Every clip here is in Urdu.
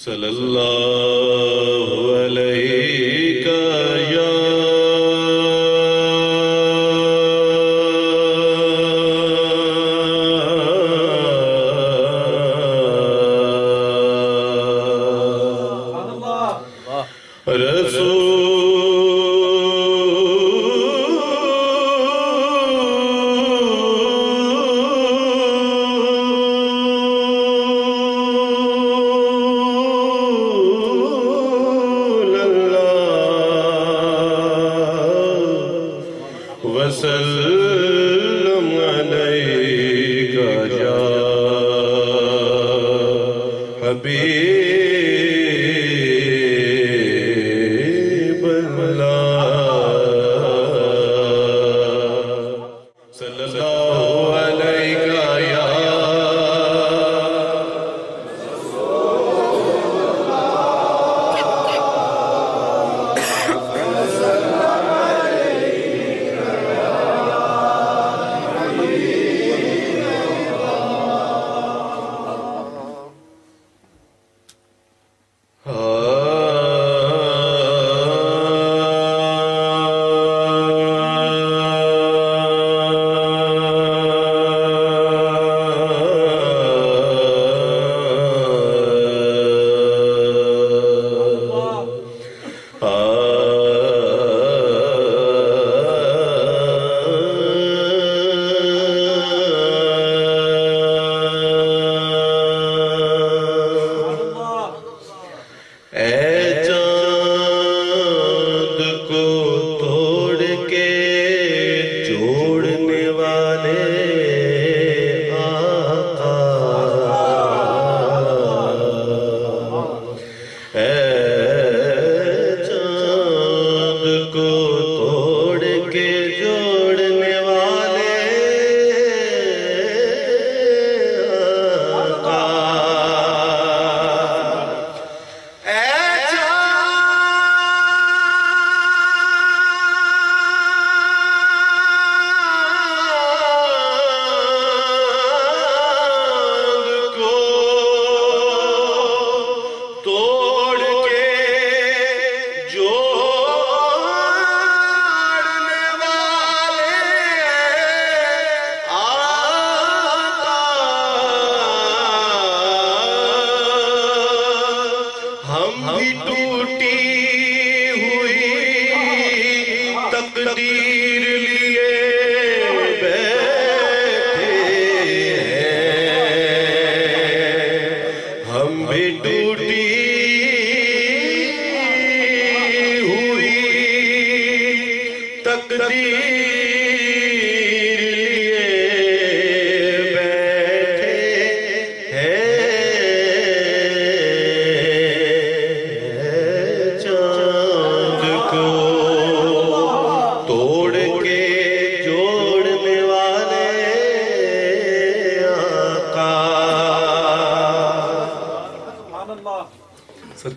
صلی اللہ My love.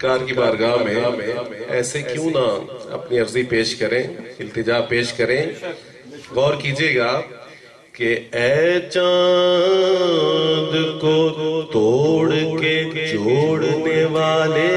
سرکار کی بارگاہ میں ایسے کیوں نہ اپنی عرضی پیش کریں، التجا پیش کریں۔ غور کیجیے گا کہ اے چاند کو توڑ کے جوڑنے والے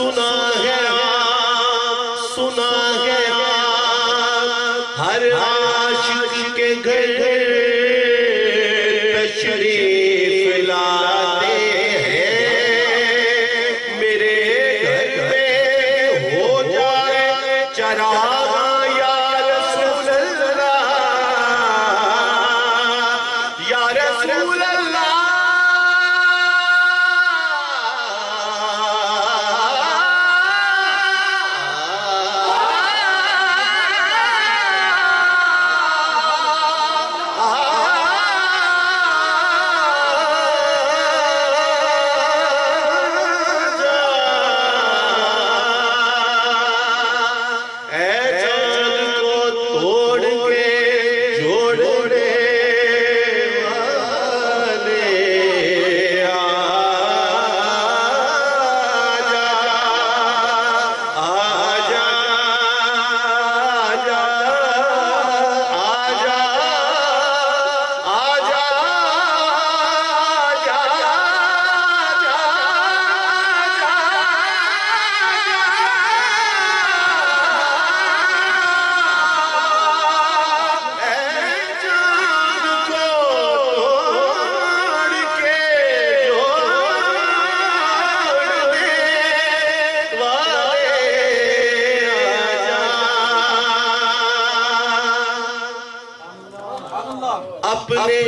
سنا گیا سنا گیا ہر عاشق کے گھر تشریف لاتے ہیں۔ میرے گھر پہ ہو جائے چرا یا رسول اللہ، یا رسول اللہ۔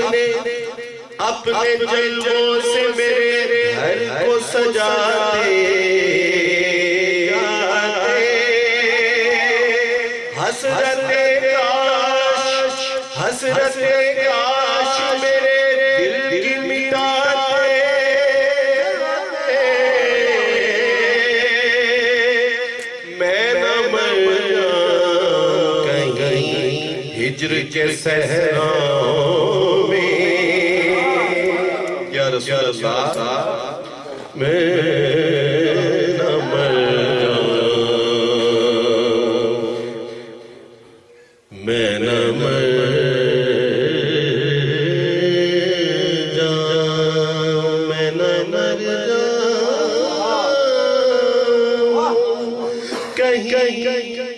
اپنے اپنے جلووں سے میرے گھر کو سجاتے حسرت کاش حسرت کاش میرے دل کی مٹاتے۔ میں نہ مر جاؤں۔ کہیں ہجر کے صحراؤں رسول اللہ میں نہ مر جاؤں میں نہ مر جاؤں میں نہ مر جاؤں کہیں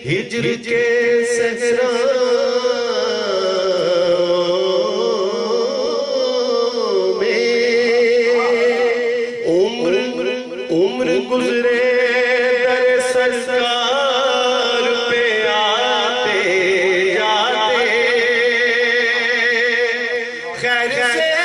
ہجر کے صحرا خیر سے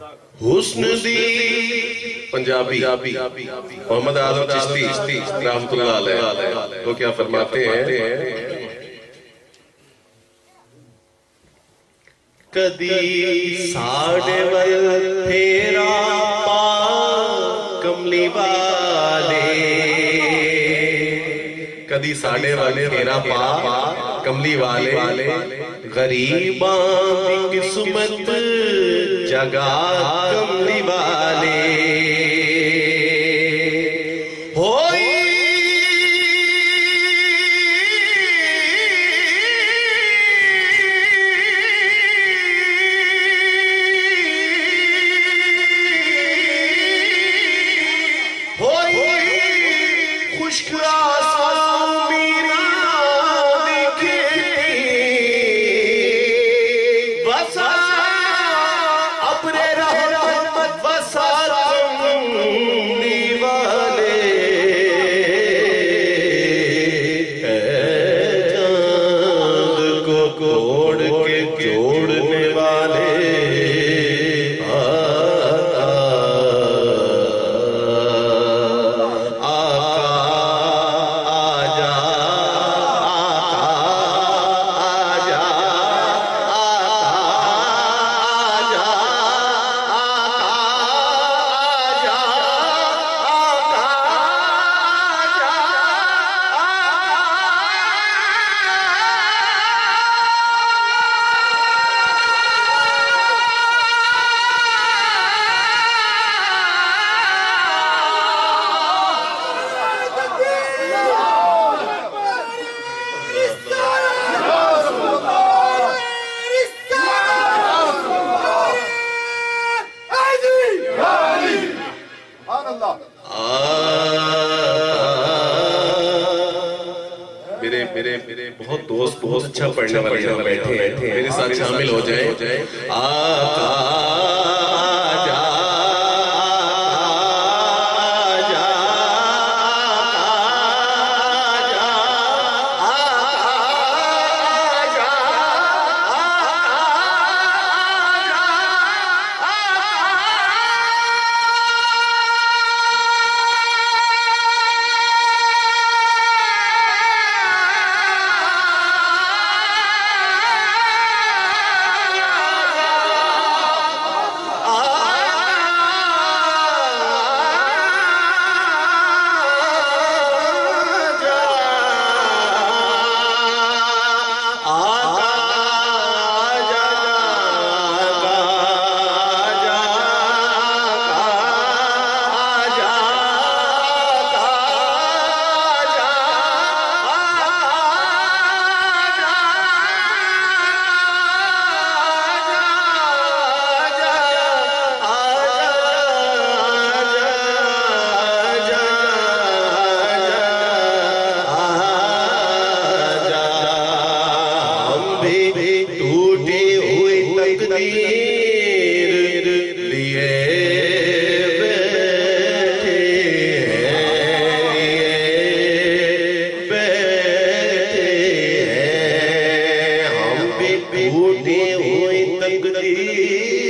حسن دی پنجابی محمد آدم چشتی رحمت اللہ علیہ۔ وہ کیا فرماتے ہیں؟ کدی ساڑے ول تیرا پا کملی والے۔ کدی ساڑے والے تیرا پا کملی والے۔ غریباں قسمت جگہ کملی والے کے میرے میرے میرے بہت دوست بہت اچھا پڑھنے والے بیٹھے ہیں۔ میرے ساتھ شامل ہو جائیں۔ آقا بیٹھے ہوئے تقدیر۔